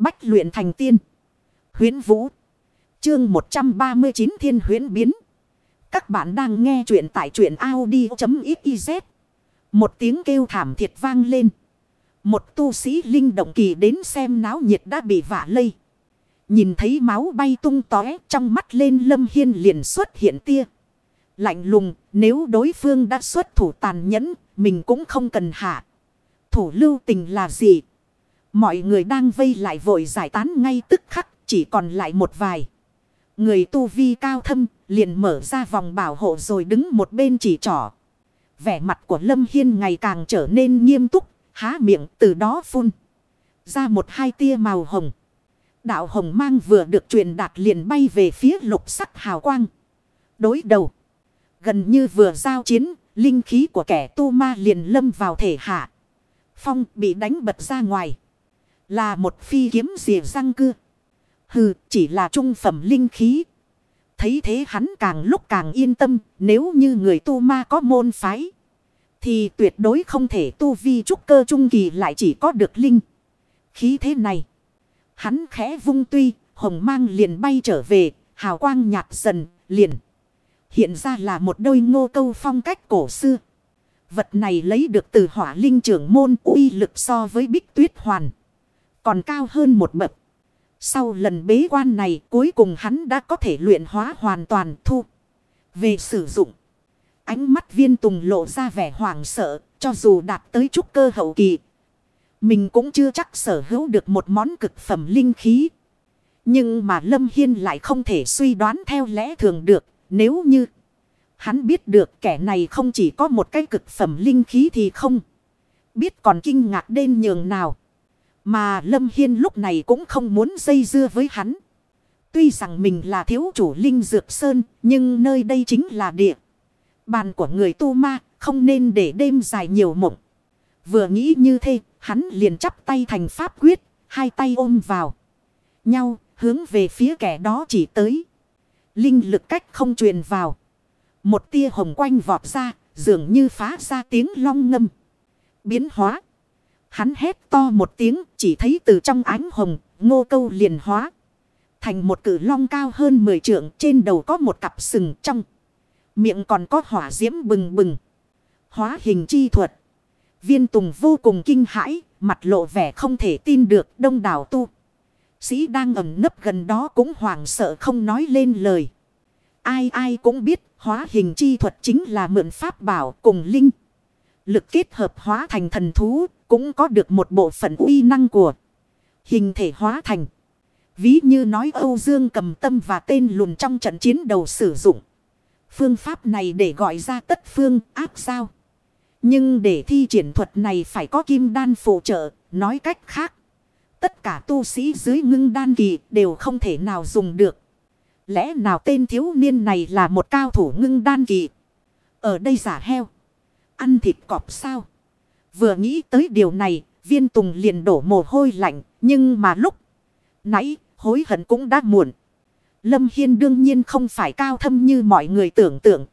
Bách luyện thành tiên. Huyến Vũ. Chương 139 Thiên Huyến Biến. Các bạn đang nghe truyện tại truyện Audi.xyz. Một tiếng kêu thảm thiệt vang lên. Một tu sĩ linh động kỳ đến xem náo nhiệt đã bị vả lây. Nhìn thấy máu bay tung tóe, trong mắt lên lâm hiên liền xuất hiện tia. Lạnh lùng, nếu đối phương đã xuất thủ tàn nhẫn, mình cũng không cần hạ. Thủ lưu tình là gì? Mọi người đang vây lại vội giải tán ngay tức khắc chỉ còn lại một vài. Người tu vi cao thâm liền mở ra vòng bảo hộ rồi đứng một bên chỉ trỏ. Vẻ mặt của Lâm Hiên ngày càng trở nên nghiêm túc, há miệng từ đó phun. Ra một hai tia màu hồng. Đạo hồng mang vừa được truyền đạt liền bay về phía lục sắc hào quang. Đối đầu. Gần như vừa giao chiến, linh khí của kẻ tu ma liền lâm vào thể hạ. Phong bị đánh bật ra ngoài. Là một phi kiếm dìa răng cưa. Hừ, chỉ là trung phẩm linh khí. Thấy thế hắn càng lúc càng yên tâm, nếu như người tu ma có môn phái. Thì tuyệt đối không thể tu vi trúc cơ trung kỳ lại chỉ có được linh. Khí thế này. Hắn khẽ vung tuy, hồng mang liền bay trở về, hào quang nhạt dần, liền. Hiện ra là một đôi ngô câu phong cách cổ xưa. Vật này lấy được từ hỏa linh trưởng môn uy lực so với bích tuyết hoàn. Còn cao hơn một bậc. Sau lần bế quan này, cuối cùng hắn đã có thể luyện hóa hoàn toàn thu. Về sử dụng. Ánh mắt viên tùng lộ ra vẻ hoảng sợ. Cho dù đạt tới trúc cơ hậu kỳ. Mình cũng chưa chắc sở hữu được một món cực phẩm linh khí. Nhưng mà Lâm Hiên lại không thể suy đoán theo lẽ thường được. Nếu như hắn biết được kẻ này không chỉ có một cái cực phẩm linh khí thì không. Biết còn kinh ngạc đến nhường nào. Mà Lâm Hiên lúc này cũng không muốn dây dưa với hắn. Tuy rằng mình là thiếu chủ Linh Dược Sơn, nhưng nơi đây chính là địa. Bàn của người tu ma, không nên để đêm dài nhiều mộng. Vừa nghĩ như thế, hắn liền chắp tay thành pháp quyết, hai tay ôm vào nhau, hướng về phía kẻ đó chỉ tới. Linh lực cách không truyền vào. Một tia hồng quanh vọt ra, dường như phá ra tiếng long ngâm. Biến hóa. Hắn hét to một tiếng, chỉ thấy từ trong ánh hồng, ngô câu liền hóa. Thành một cử long cao hơn 10 trượng, trên đầu có một cặp sừng trong. Miệng còn có hỏa diễm bừng bừng. Hóa hình chi thuật. Viên tùng vô cùng kinh hãi, mặt lộ vẻ không thể tin được đông đảo tu. Sĩ đang ẩn nấp gần đó cũng hoảng sợ không nói lên lời. Ai ai cũng biết hóa hình chi thuật chính là mượn pháp bảo cùng linh. Lực kết hợp hóa thành thần thú cũng có được một bộ phận uy năng của hình thể hóa thành. Ví như nói Âu Dương cầm tâm và tên lùn trong trận chiến đầu sử dụng. Phương pháp này để gọi ra tất phương áp sao. Nhưng để thi triển thuật này phải có kim đan phụ trợ, nói cách khác. Tất cả tu sĩ dưới ngưng đan kỳ đều không thể nào dùng được. Lẽ nào tên thiếu niên này là một cao thủ ngưng đan kỳ? Ở đây giả heo. Ăn thịt cọp sao? Vừa nghĩ tới điều này, viên tùng liền đổ mồ hôi lạnh. Nhưng mà lúc nãy, hối hận cũng đã muộn. Lâm Hiên đương nhiên không phải cao thâm như mọi người tưởng tượng.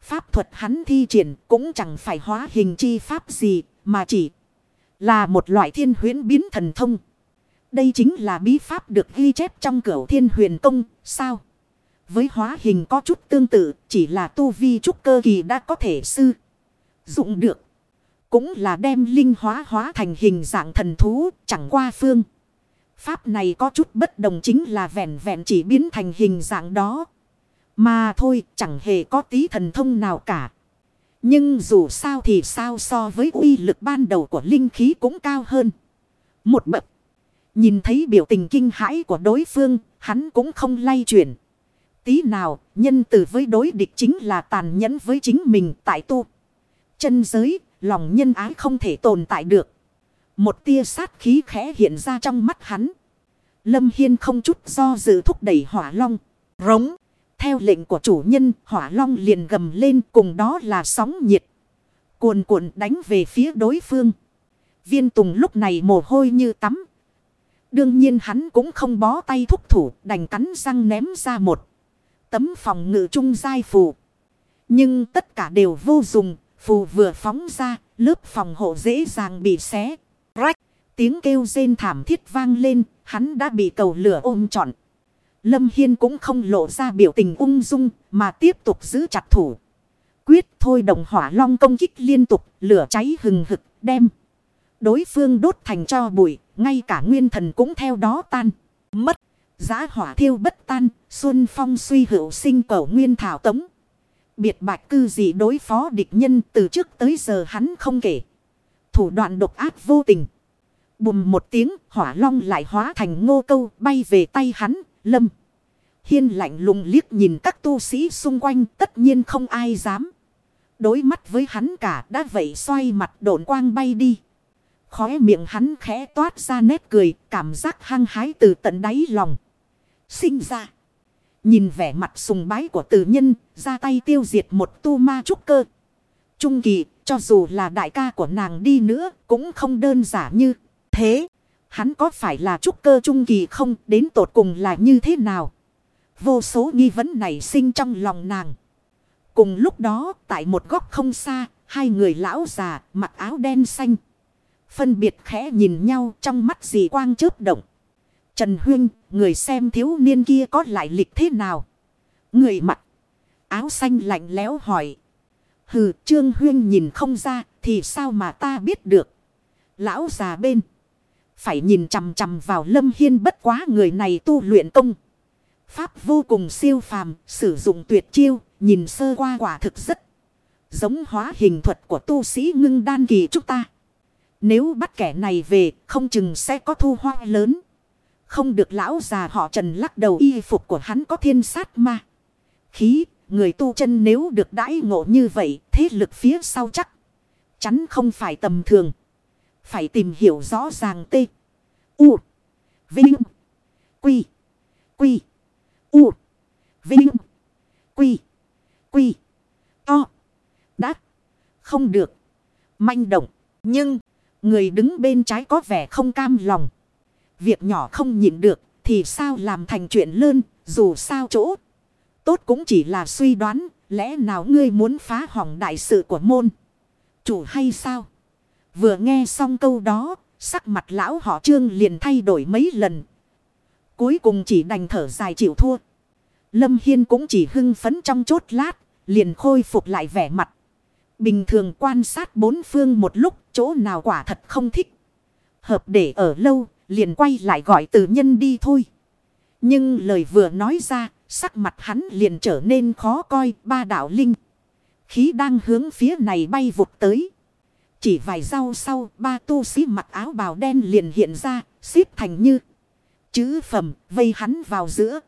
Pháp thuật hắn thi triển cũng chẳng phải hóa hình chi pháp gì, mà chỉ là một loại thiên huyến biến thần thông. Đây chính là bí pháp được ghi chép trong cửu thiên huyền công, sao? Với hóa hình có chút tương tự, chỉ là tu vi trúc cơ kỳ đã có thể sư. Dụng được. Cũng là đem linh hóa hóa thành hình dạng thần thú, chẳng qua phương. Pháp này có chút bất đồng chính là vẹn vẹn chỉ biến thành hình dạng đó. Mà thôi, chẳng hề có tí thần thông nào cả. Nhưng dù sao thì sao so với uy lực ban đầu của linh khí cũng cao hơn. Một bậc. Nhìn thấy biểu tình kinh hãi của đối phương, hắn cũng không lay chuyển. Tí nào, nhân từ với đối địch chính là tàn nhẫn với chính mình tại tu. Chân giới, lòng nhân ái không thể tồn tại được. Một tia sát khí khẽ hiện ra trong mắt hắn. Lâm Hiên không chút do dự thúc đẩy hỏa long. Rống. Theo lệnh của chủ nhân, hỏa long liền gầm lên cùng đó là sóng nhiệt. Cuồn cuộn đánh về phía đối phương. Viên tùng lúc này mồ hôi như tắm. Đương nhiên hắn cũng không bó tay thúc thủ, đành cắn răng ném ra một tấm phòng ngự trung giai phù. Nhưng tất cả đều vô dụng, phù vừa phóng ra, lớp phòng hộ dễ dàng bị xé, rách. Tiếng kêu rên thảm thiết vang lên, hắn đã bị cầu lửa ôm trọn. Lâm Hiên cũng không lộ ra biểu tình ung dung, mà tiếp tục giữ chặt thủ. Quyết thôi đồng hỏa long công kích liên tục, lửa cháy hừng hực, đem. Đối phương đốt thành cho bụi, ngay cả nguyên thần cũng theo đó tan, mất. Giá hỏa thiêu bất tan, xuân phong suy hữu sinh cầu nguyên thảo tống. Biệt bạch cư gì đối phó địch nhân từ trước tới giờ hắn không kể. Thủ đoạn độc ác vô tình. Bùm một tiếng, hỏa long lại hóa thành ngô câu bay về tay hắn, lâm. Hiên lạnh lùng liếc nhìn các tu sĩ xung quanh tất nhiên không ai dám. Đối mắt với hắn cả đã vậy xoay mặt độn quang bay đi. Khóe miệng hắn khẽ toát ra nét cười, cảm giác hăng hái từ tận đáy lòng. Sinh ra. Nhìn vẻ mặt sùng bái của tử nhân, ra tay tiêu diệt một tu ma trúc cơ. Trung kỳ, cho dù là đại ca của nàng đi nữa, cũng không đơn giản như thế. Hắn có phải là trúc cơ trung kỳ không, đến tột cùng là như thế nào? Vô số nghi vấn này sinh trong lòng nàng. Cùng lúc đó, tại một góc không xa, hai người lão già, mặc áo đen xanh. Phân biệt khẽ nhìn nhau trong mắt dì quang chớp động. Trần Huyên, người xem thiếu niên kia có lại lịch thế nào? Người mặc áo xanh lạnh lẽo hỏi. Hừ, Trương Huyên nhìn không ra, thì sao mà ta biết được? Lão già bên. Phải nhìn chằm chằm vào Lâm Hiên bất quá người này tu luyện công. Pháp vô cùng siêu phàm, sử dụng tuyệt chiêu, nhìn sơ qua quả thực rất giống hóa hình thuật của tu sĩ ngưng đan kỳ chúng ta. Nếu bắt kẻ này về, không chừng sẽ có thu hoa lớn. Không được lão già họ trần lắc đầu y phục của hắn có thiên sát ma. Khí, người tu chân nếu được đãi ngộ như vậy, thế lực phía sau chắc. Chắn không phải tầm thường. Phải tìm hiểu rõ ràng tê. U. Vinh. Quy. Quy. U. Vinh. Quy. Quy. To. Đã. Không được. Manh động. Nhưng. Người đứng bên trái có vẻ không cam lòng. Việc nhỏ không nhịn được. Thì sao làm thành chuyện lớn. Dù sao chỗ. Tốt cũng chỉ là suy đoán. Lẽ nào ngươi muốn phá hỏng đại sự của môn. Chủ hay sao? Vừa nghe xong câu đó. Sắc mặt lão họ trương liền thay đổi mấy lần. Cuối cùng chỉ đành thở dài chịu thua. Lâm Hiên cũng chỉ hưng phấn trong chốt lát. Liền khôi phục lại vẻ mặt. Bình thường quan sát bốn phương một lúc chỗ nào quả thật không thích. Hợp để ở lâu, liền quay lại gọi từ nhân đi thôi. Nhưng lời vừa nói ra, sắc mặt hắn liền trở nên khó coi ba đạo linh. Khí đang hướng phía này bay vụt tới. Chỉ vài rau sau, ba tu sĩ mặc áo bào đen liền hiện ra, xếp thành như chữ phẩm, vây hắn vào giữa.